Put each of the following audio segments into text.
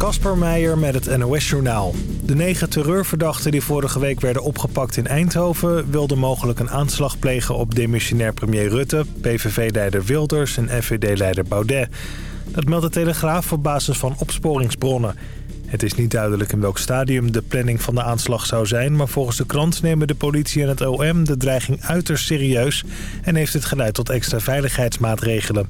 Kasper Meijer met het NOS-journaal. De negen terreurverdachten die vorige week werden opgepakt in Eindhoven... wilden mogelijk een aanslag plegen op demissionair premier Rutte... PVV-leider Wilders en FVD-leider Baudet. Dat meldt de Telegraaf op basis van opsporingsbronnen. Het is niet duidelijk in welk stadium de planning van de aanslag zou zijn... maar volgens de krant nemen de politie en het OM de dreiging uiterst serieus... en heeft het geleid tot extra veiligheidsmaatregelen.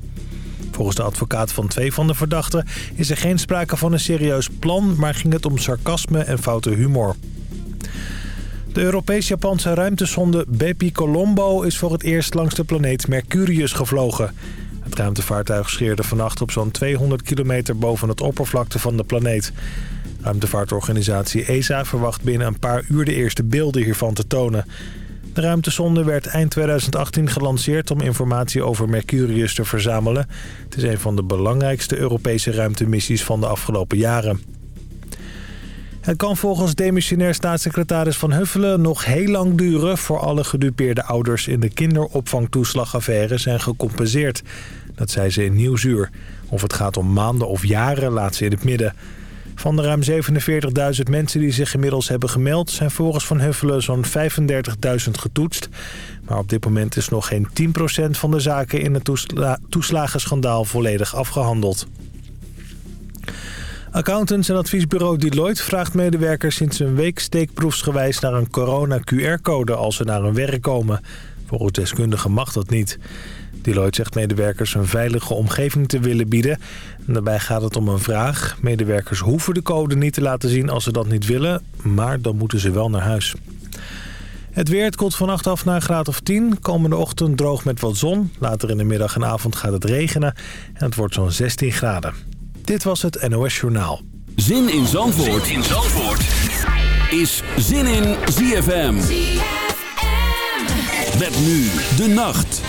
Volgens de advocaat van twee van de verdachten is er geen sprake van een serieus plan... maar ging het om sarcasme en foute humor. De Europees-Japanse ruimtesonde Bepi Colombo is voor het eerst langs de planeet Mercurius gevlogen. Het ruimtevaartuig scheerde vannacht op zo'n 200 kilometer boven het oppervlakte van de planeet. Ruimtevaartorganisatie ESA verwacht binnen een paar uur de eerste beelden hiervan te tonen. De ruimtesonde werd eind 2018 gelanceerd om informatie over Mercurius te verzamelen. Het is een van de belangrijkste Europese ruimtemissies van de afgelopen jaren. Het kan volgens demissionair staatssecretaris Van Huffelen nog heel lang duren... voor alle gedupeerde ouders in de kinderopvangtoeslagaffaire zijn gecompenseerd. Dat zei ze in Nieuwsuur. Of het gaat om maanden of jaren laat ze in het midden... Van de ruim 47.000 mensen die zich inmiddels hebben gemeld... zijn volgens Van Huffelen zo'n 35.000 getoetst. Maar op dit moment is nog geen 10% van de zaken in het toesla toeslagenschandaal volledig afgehandeld. Accountants en adviesbureau Deloitte vraagt medewerkers sinds een week steekproefsgewijs naar een corona-QR-code als ze naar hun werk komen. Volgens deskundigen mag dat niet. Deloitte zegt medewerkers een veilige omgeving te willen bieden. En daarbij gaat het om een vraag. Medewerkers hoeven de code niet te laten zien als ze dat niet willen, maar dan moeten ze wel naar huis. Het weer, het vanaf vannacht af naar een graad of 10. Komende ochtend droog met wat zon. Later in de middag en avond gaat het regenen. En het wordt zo'n 16 graden. Dit was het NOS Journaal. Zin in Zandvoort, zin in Zandvoort. is Zin in ZFM. ZFM. Met nu de nacht.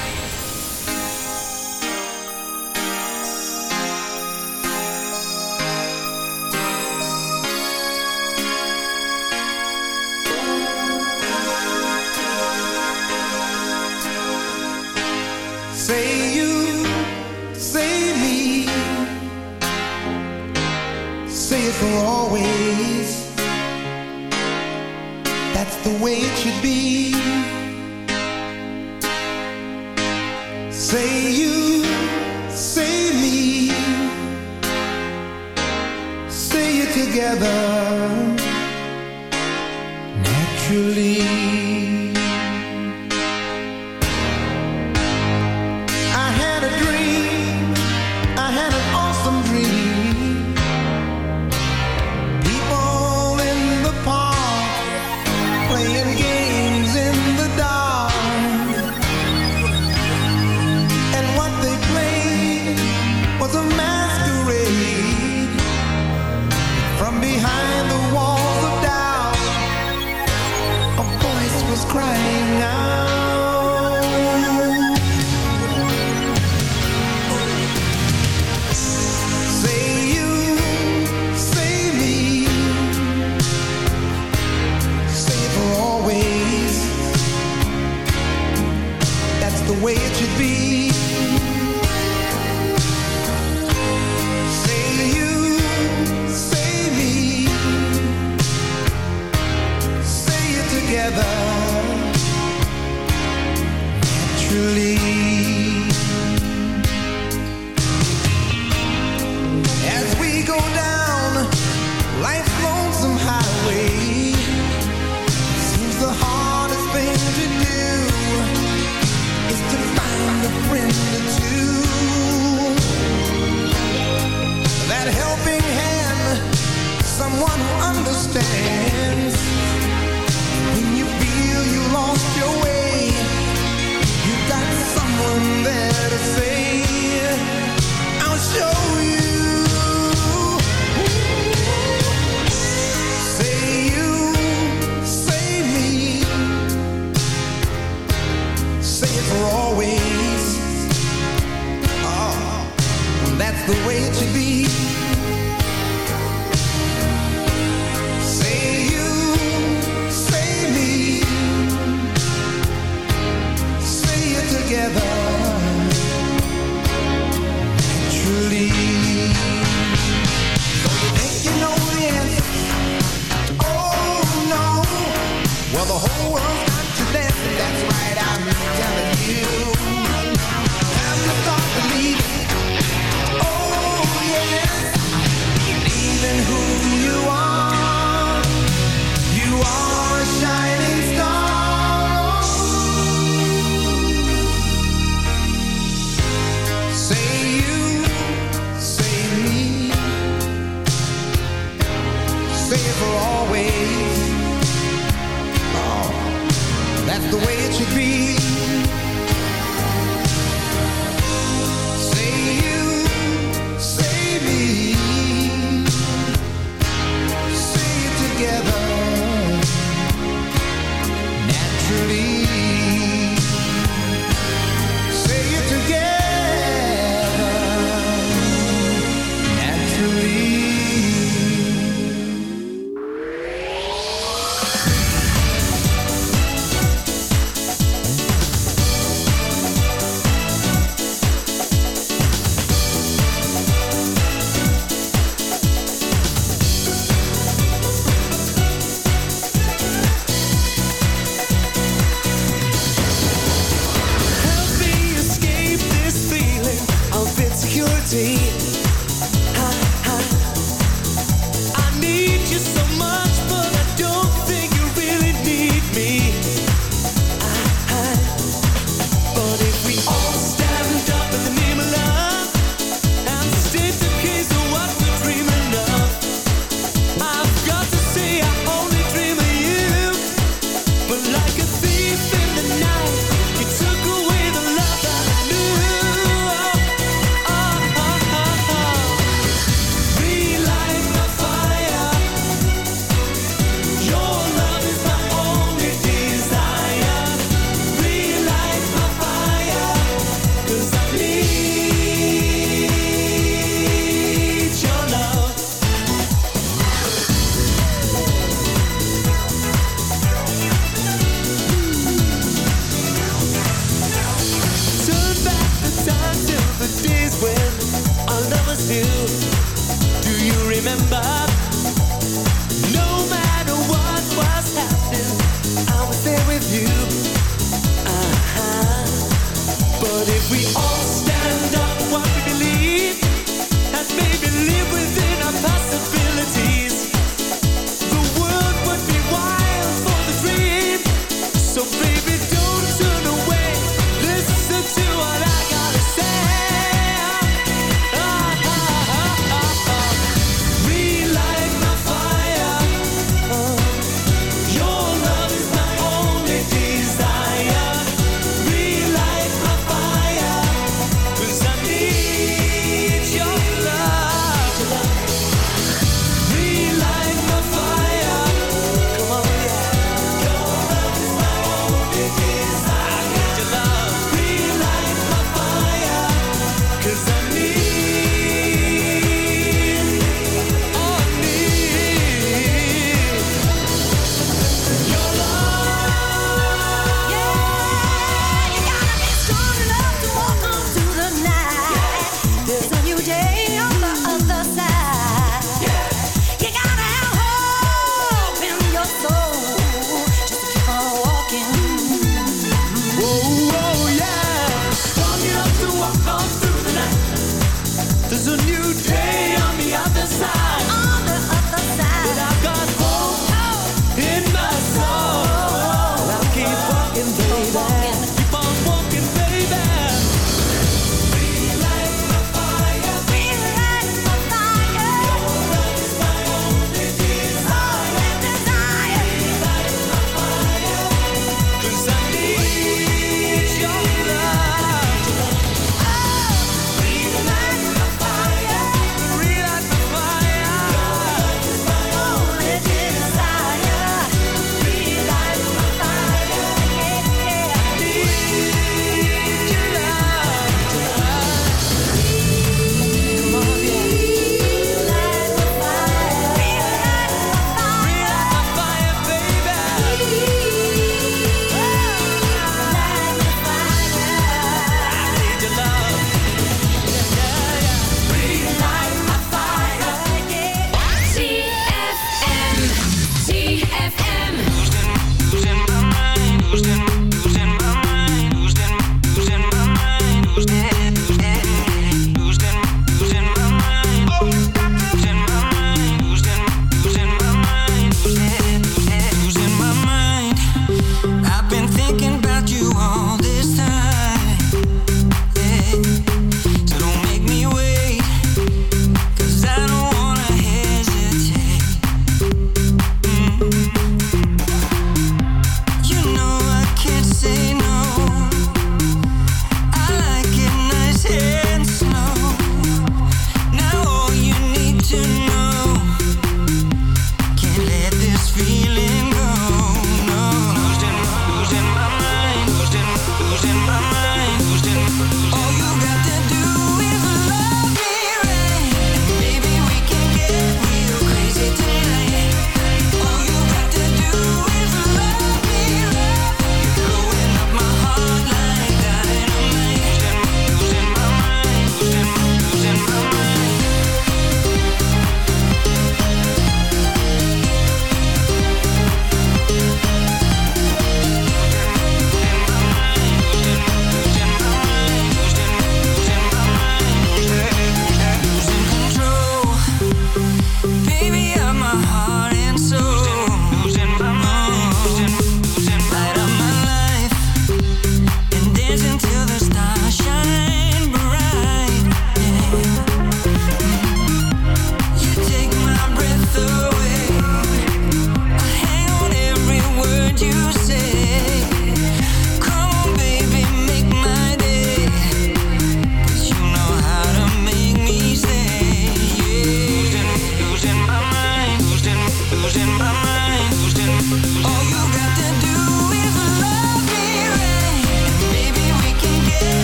remember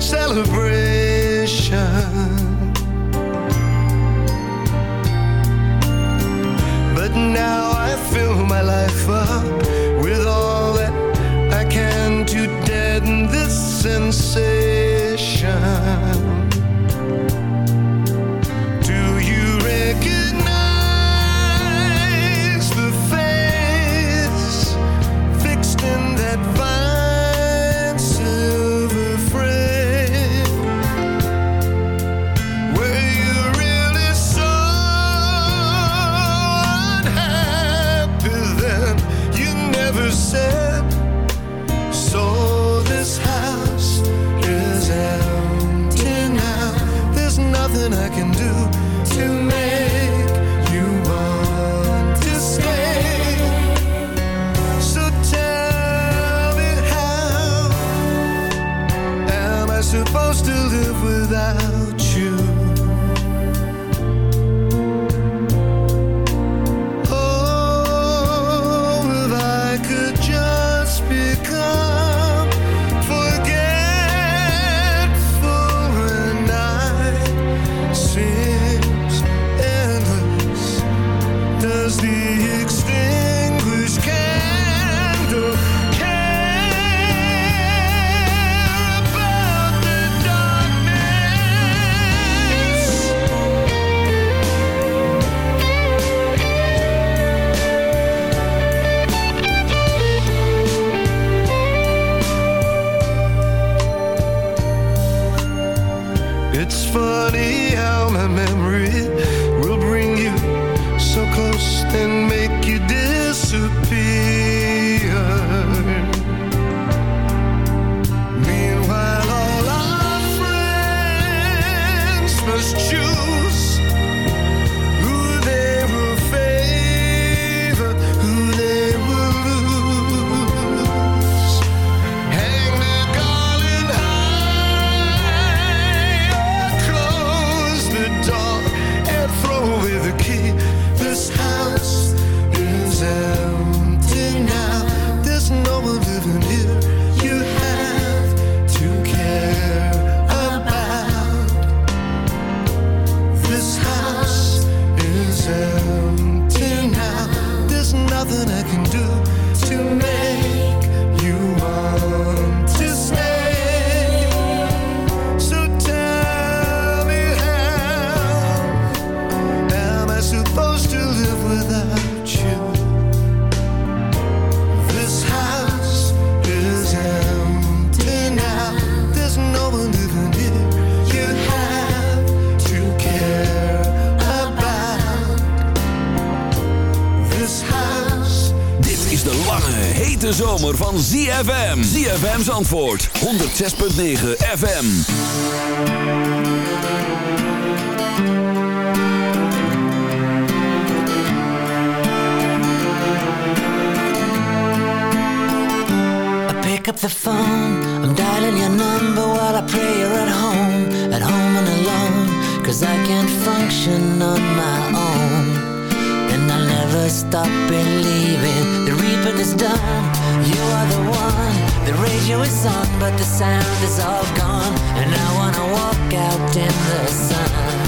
celebrate. Zandvoort 106.9 FM. pick up the phone I'm dialing your number while I pray you're at home At home and alone Cause I can't function on my own And I'll never stop believing The reaper is done You are the one The radio is on, but the sound is all gone, and I wanna walk out in the sun.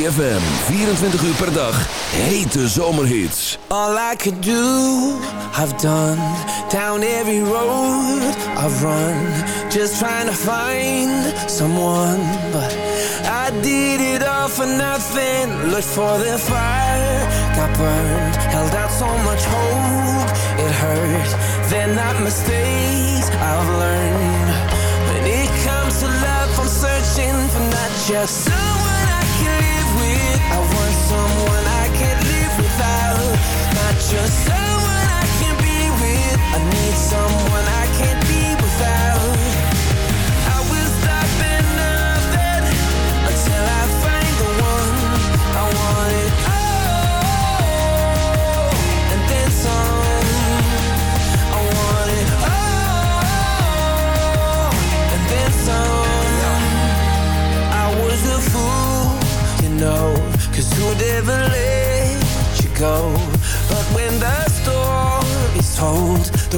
ZFM. 24 uur per dag. Hete zomerhits. All I could do, I've done. Down every road I've run. Just trying to find someone. But I did it all for nothing. Looked for the fire. Got burned. Held out so much hope. It hurt. then not mistakes I've learned. When it comes to love, from searching for not just someone. just someone I can be with. I need someone I can't be without.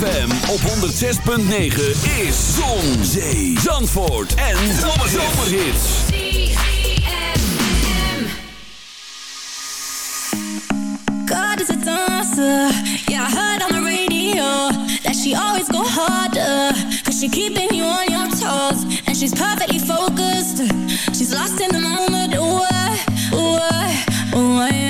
ZFM op 106.9 is Zon, Zee, Zandvoort en Zomerhits. God is a dancer, yeah I heard on the radio That she always go harder, cause she keeping you on your toes And she's perfectly focused, she's lost in the moment, ooh, ooh, ooh,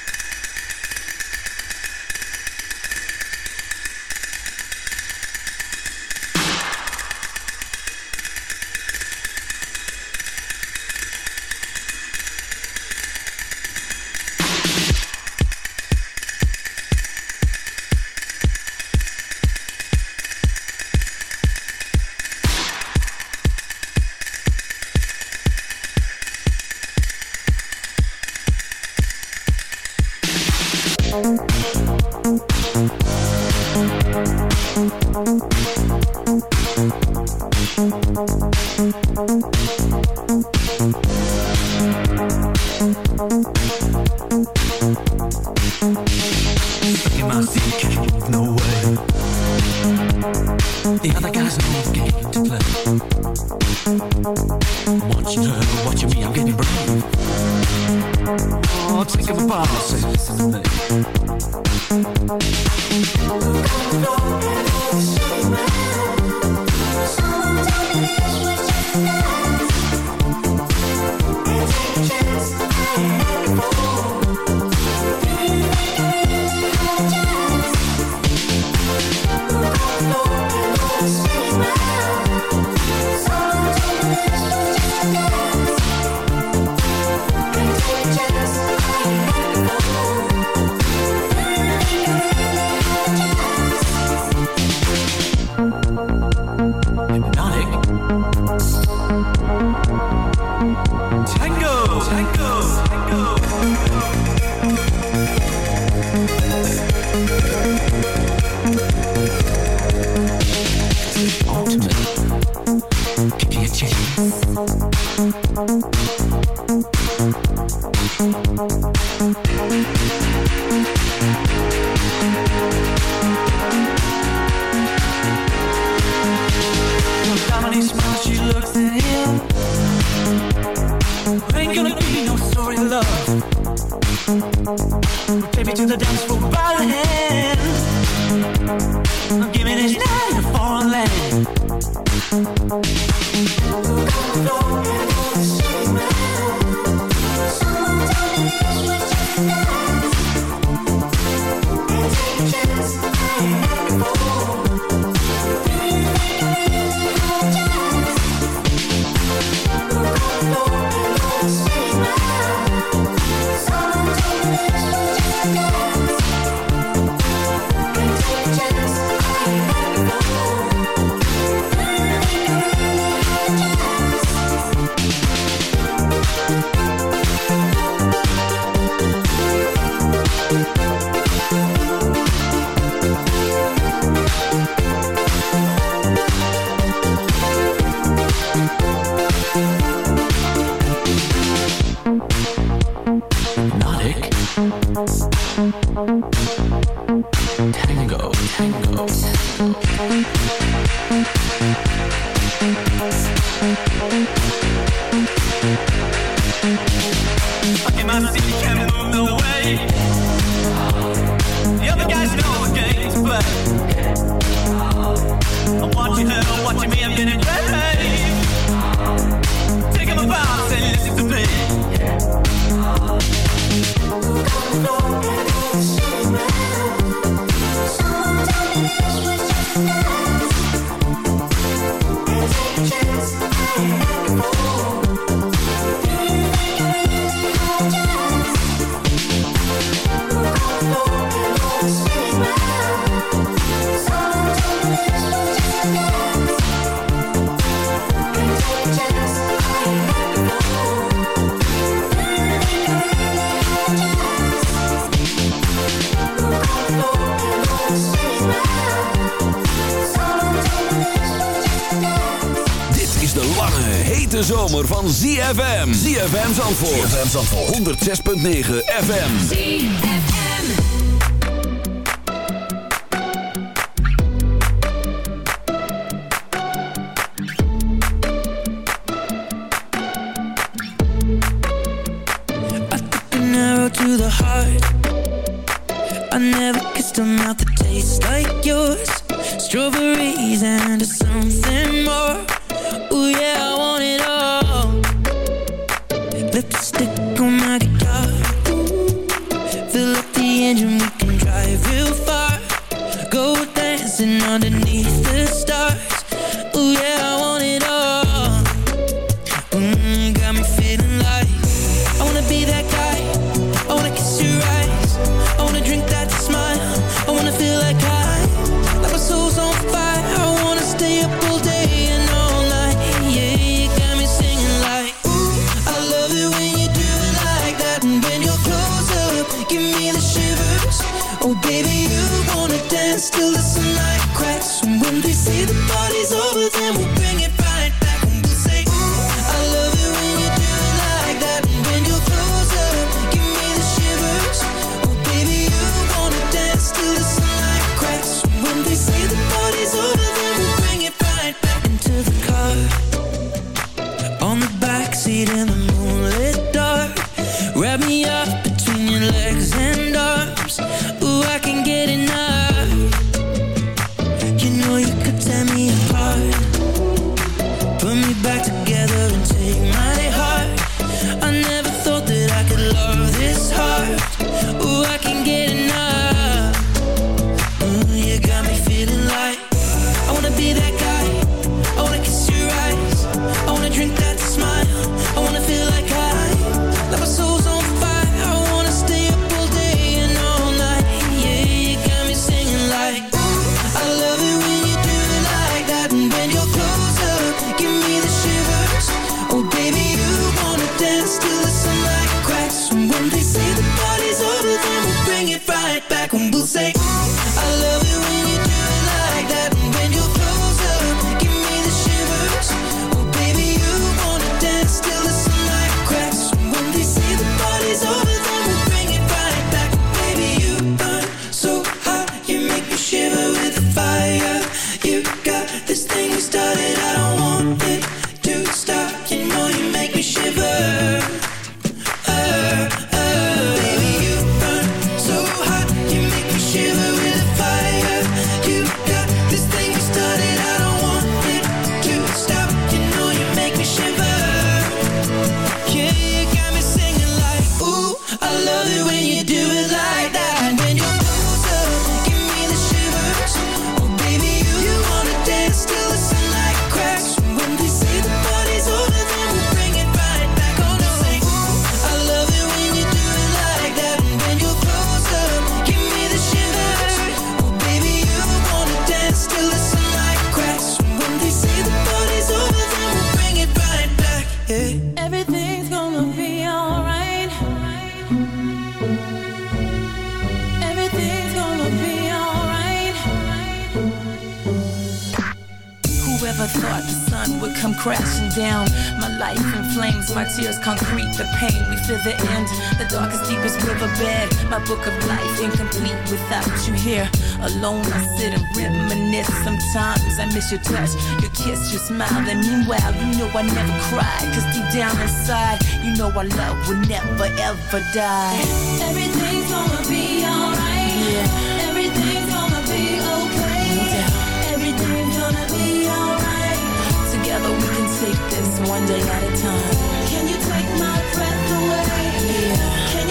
the other guy's know no game to play. Once you to know what you mean? I'm getting brave. Oh, take him a boss. 6.9 alone, I sit and reminisce. Sometimes I miss your touch, your kiss, your smile. And meanwhile, you know I never cried. Cause deep down inside, you know our love will never ever die. Everything's gonna be alright. Yeah. Everything's gonna be okay. Yeah. Everything's gonna be alright. Together we can take this one day at a time. Can you take my breath away? Yeah.